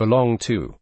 belong to.